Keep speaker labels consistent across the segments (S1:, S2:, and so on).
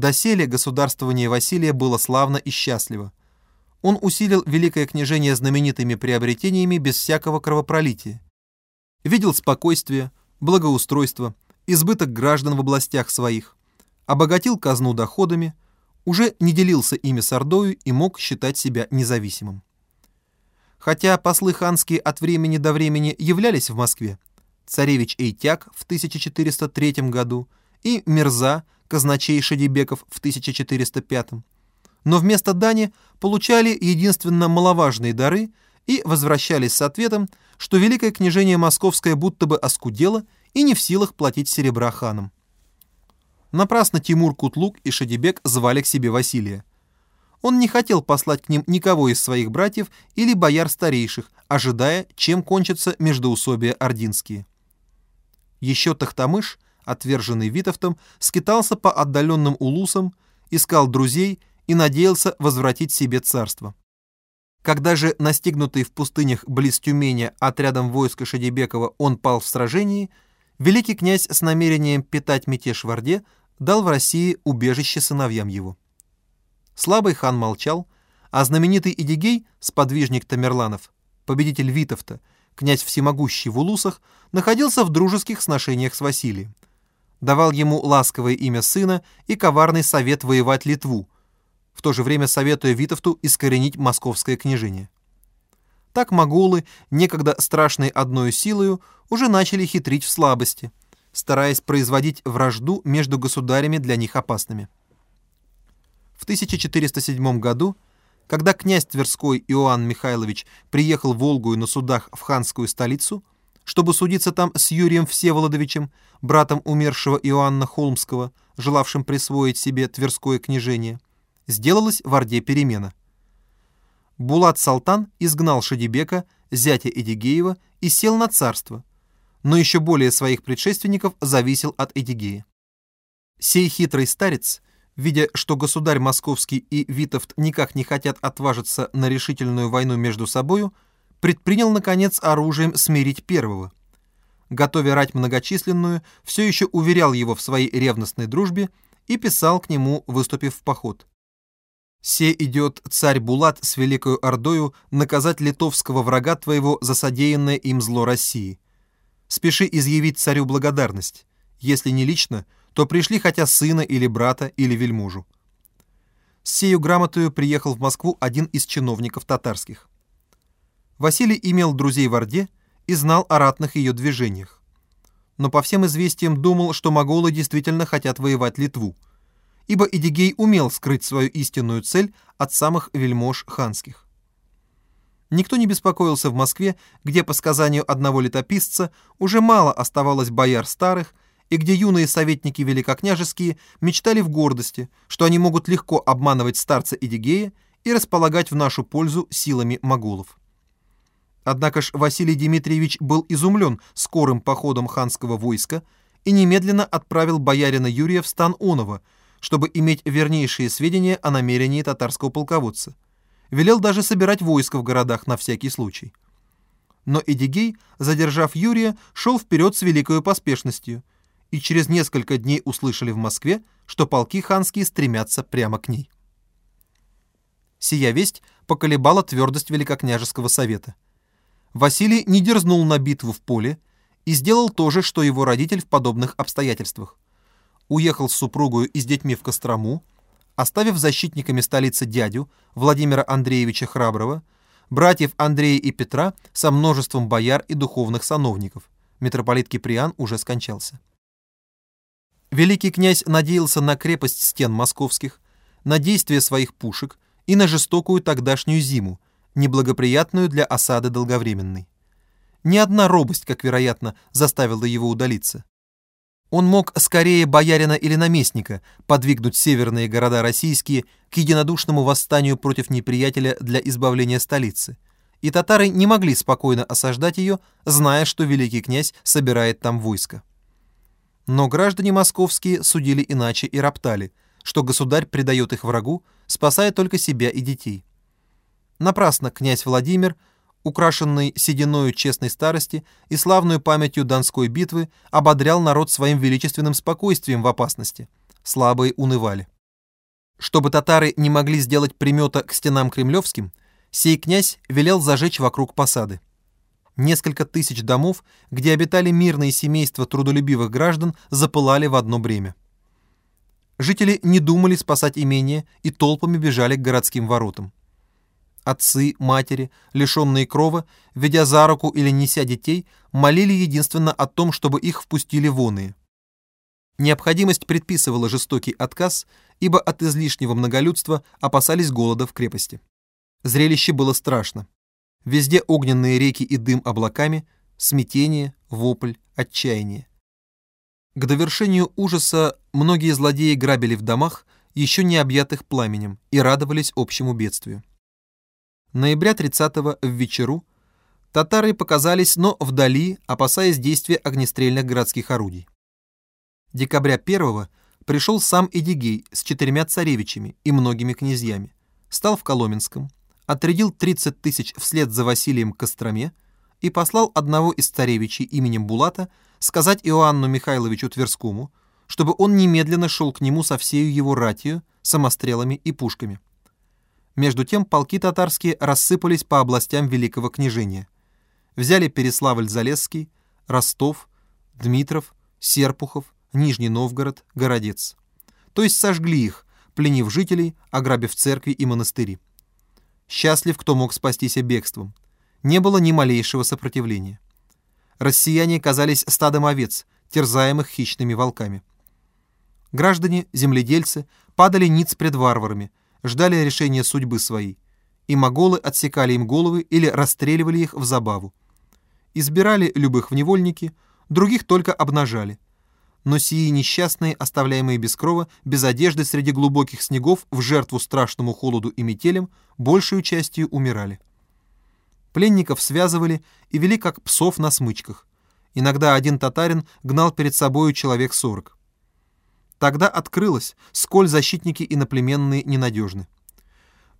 S1: Доселе государствование Василия было славно и счастливо. Он усилил великое княжение знаменитыми приобретениями без всякого кровопролития. Видел спокойствие, благоустройство, избыток граждан в областях своих, обогатил казну доходами, уже не делился ими с Ордою и мог считать себя независимым. Хотя послы ханские от времени до времени являлись в Москве, царевич Эйтяк в 1403 году и Мирза, казначей Шадибеков в 1405, но вместо дани получали единственно маловажные дары и возвращались с ответом, что Великое княжение Московское будто бы оскудело и не в силах платить серебра ханам. Напрасно Тимур Кутлук и Шадибек звали к себе Василия. Он не хотел послать к ним никого из своих братьев или бояр старейших, ожидая, чем кончатся междоусобия ординские. Еще Тахтамыш, отверженный Витовтом, скитался по отдаленным улусам, искал друзей и надеялся возвратить себе царство. Когда же, настигнутый в пустынях близ Тюмени отрядом войска Шадибекова, он пал в сражении, великий князь с намерением питать мятеж в Орде дал в России убежище сыновьям его. Слабый хан молчал, а знаменитый Идигей, сподвижник Тамерланов, победитель Витовта, князь всемогущий в Улусах, находился в дружеских сношениях с Василием. Давал ему ласковое имя сына и коварный совет воевать Литву, в то же время советуя Витовту искоренить московское княжение. Так моголы, некогда страшные одной силою, уже начали хитрить в слабости, стараясь производить вражду между государями для них опасными. В 1407 году, когда князь Тверской Иоанн Михайлович приехал в Волгу на судах в ханскую столицу, чтобы судиться там с Юрием Всеволодовичем, братом умершего Иоанна Холмского, желавшим присвоить себе Тверское княжение, сделалась в Орде перемена. Булат Салтан изгнал Шадибека, зятя Эдигеева, и сел на царство, но еще более своих предшественников зависел от Эдигея. Сей хитрый старец видя, что государь московский и Витовт никак не хотят отважиться на решительную войну между собою, предпринял, наконец, оружием смирить первого. Готовя рать многочисленную, все еще уверял его в своей ревностной дружбе и писал к нему, выступив в поход. «Се идет царь Булат с Великою Ордою наказать литовского врага твоего за содеянное им зло России. Спеши изъявить царю благодарность, если не лично, то пришли хотя сына или брата или вельможу. С сею грамотою приехал в Москву один из чиновников татарских. Василий имел друзей в Орде и знал о ратных ее движениях. Но по всем известиям думал, что моголы действительно хотят воевать Литву, ибо Идигей умел скрыть свою истинную цель от самых вельмож ханских. Никто не беспокоился в Москве, где, по сказанию одного летописца, уже мало оставалось бояр старых, и где юные советники великокняжеские мечтали в гордости, что они могут легко обманывать старца Идигея и располагать в нашу пользу силами моголов. Однако ж Василий Дмитриевич был изумлен скорым походом ханского войска и немедленно отправил боярина Юрия в стан Онова, чтобы иметь вернейшие сведения о намерении татарского полководца. Велел даже собирать войско в городах на всякий случай. Но Эдигей, задержав Юрия, шел вперед с великой поспешностью – и через несколько дней услышали в Москве, что полки ханские стремятся прямо к ней. Сия весть поколебала твердость Великокняжеского совета. Василий не дерзнул на битву в поле и сделал то же, что его родитель в подобных обстоятельствах. Уехал с супругою и с детьми в Кострому, оставив защитниками столицы дядю Владимира Андреевича Храброго, братьев Андрея и Петра со множеством бояр и духовных сановников. Митрополит Киприан уже скончался. Великий князь надеялся на крепость стен московских, на действие своих пушек и на жестокую тогдашнюю зиму, неблагоприятную для осады долговременной. Ни одна робость, как вероятно, заставила его удалиться. Он мог скорее боярина или наместника подвигнуть северные города российские к единодушному восстанию против неприятеля для избавления столицы, и татары не могли спокойно осаждать ее, зная, что великий князь собирает там войско. Но граждане московские судили иначе и роптали, что государь предает их врагу, спасая только себя и детей. Напрасно князь Владимир, украшенный сединою честной старости и славную памятью Донской битвы, ободрял народ своим величественным спокойствием в опасности. Слабые унывали. Чтобы татары не могли сделать примета к стенам кремлевским, сей князь велел зажечь вокруг посады. Несколько тысяч домов, где обитали мирные семейства трудолюбивых граждан, запылали в одно бремя. Жители не думали спасать имение и толпами бежали к городским воротам. Отцы, матери, лишенные крова, ведя за руку или неся детей, молили единственно о том, чтобы их впустили воные. Необходимость предписывала жестокий отказ, ибо от излишнего многолюдства опасались голода в крепости. Зрелище было страшно. Везде огненные реки и дым облаками, смятение, вопль, отчаяние. К довершению ужаса многие злодеи грабили в домах, еще не объятых пламенем, и радовались общему бедствию. Ноября 30-го в вечеру татары показались, но вдали, опасаясь действия огнестрельных городских орудий. Декабря 1-го пришел сам Эдигей с четырьмя царевичами и многими князьями, стал в Коломенском, отрядил 30 тысяч вслед за Василием к Костроме и послал одного из царевичей именем Булата сказать Иоанну Михайловичу Тверскому, чтобы он немедленно шел к нему со всею его ратью, самострелами и пушками. Между тем полки татарские рассыпались по областям Великого княжения. Взяли Переславль-Залесский, Ростов, Дмитров, Серпухов, Нижний Новгород, Городец. То есть сожгли их, пленив жителей, ограбив церкви и монастыри. Счастлив, кто мог спастись бегством. Не было ни малейшего сопротивления. Россияне казались стадом овец, терзаемых хищными волками. Граждане, земледельцы падали ниц пред варварами, ждали решения судьбы своей, и моголы отсекали им головы или расстреливали их в забаву. Избирали любых в невольники, других только обнажали – но сии несчастные, оставляемые без крова, без одежды среди глубоких снегов, в жертву страшному холоду и метелям, большую частью умирали. Пленников связывали и вели как псов на смычках. Иногда один татарин гнал перед собою человек сорок. Тогда открылось, сколь защитники иноплеменные ненадежны.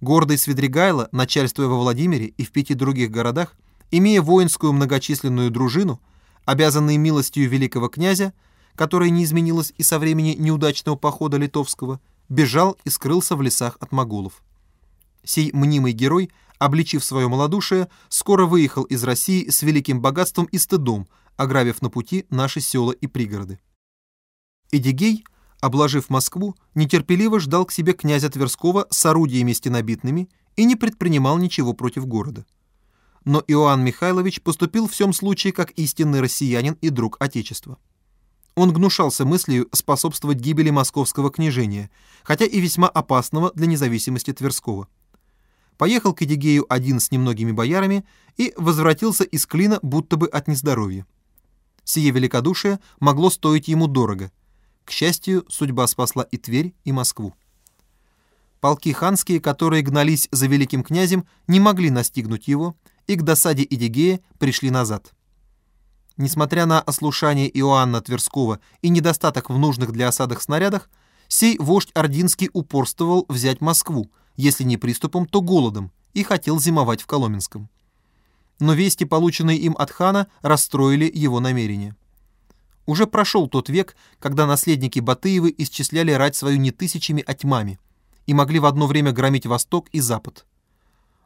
S1: Гордый Свидригайло, начальствуя во Владимире и в пяти других городах, имея воинскую многочисленную дружину, обязанные милостью великого князя, которая не изменилась и со времени неудачного похода литовского, бежал и скрылся в лесах от моголов. Сей мнимый герой, обличив свое малодушие, скоро выехал из России с великим богатством и стыдом, ограбив на пути наши села и пригороды. Эдигей, обложив Москву, нетерпеливо ждал к себе князя Тверского с орудиями стенобитными и не предпринимал ничего против города. Но Иоанн Михайлович поступил в всем случае как истинный россиянин и друг Отечества. Он гнушался мыслью способствовать гибели московского княжения, хотя и весьма опасного для независимости Тверского. Поехал к Эдигею один с немногими боярами и возвратился из Клина будто бы от нездоровья. Сие великодушие могло стоить ему дорого. К счастью, судьба спасла и Тверь, и Москву. Полки ханские, которые гнались за великим князем, не могли настигнуть его, и к досаде Эдигея пришли назад. Несмотря на ослушание Иоанна Тверского и недостаток в нужных для осадах снарядах, сей вождь Ординский упорствовал взять Москву, если не приступом, то голодом, и хотел зимовать в Коломенском. Но вести, полученные им от хана, расстроили его намерения. Уже прошел тот век, когда наследники Батыевы исчисляли рать свою не тысячами, а тьмами, и могли в одно время громить Восток и Запад.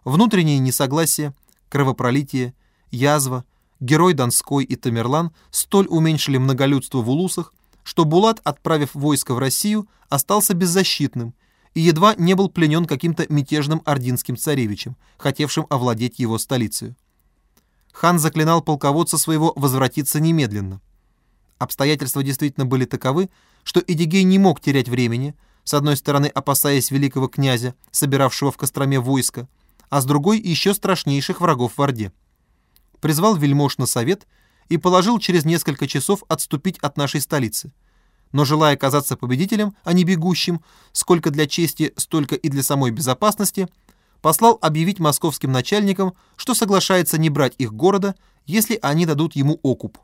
S1: Внутренние несогласия, кровопролитие, язва – герой Донской и Тамерлан столь уменьшили многолюдство в улусах, что Булат, отправив войско в Россию, остался беззащитным и едва не был пленен каким-то мятежным ординским царевичем, хотевшим овладеть его столицей. Хан заклинал полководца своего возвратиться немедленно. Обстоятельства действительно были таковы, что Эдигей не мог терять времени, с одной стороны опасаясь великого князя, собиравшего в Костроме войско, а с другой еще страшнейших врагов в Орде призвал вельмож на совет и положил через несколько часов отступить от нашей столицы. Но желая казаться победителем, а не бегущим, сколько для чести, столько и для самой безопасности, послал объявить московским начальникам, что соглашается не брать их города, если они дадут ему окуп.